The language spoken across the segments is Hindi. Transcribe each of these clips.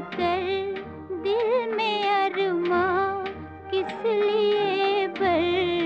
कर दिल में अरमा किस लिए बर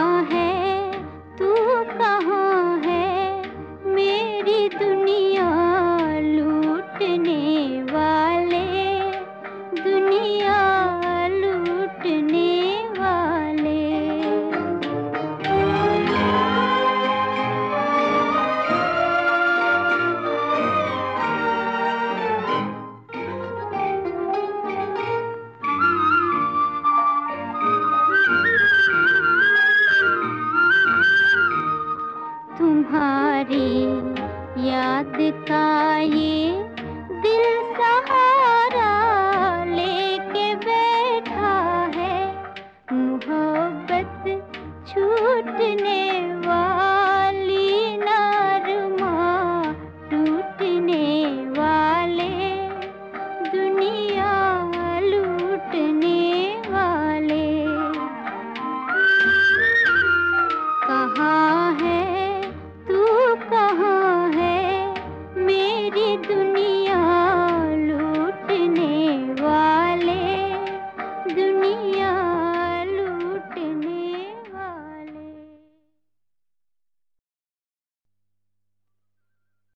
तुम्हारी याद का ये दिल सहारा लेके बैठा है मोहब्बत छूटने वाली